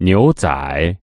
牛仔。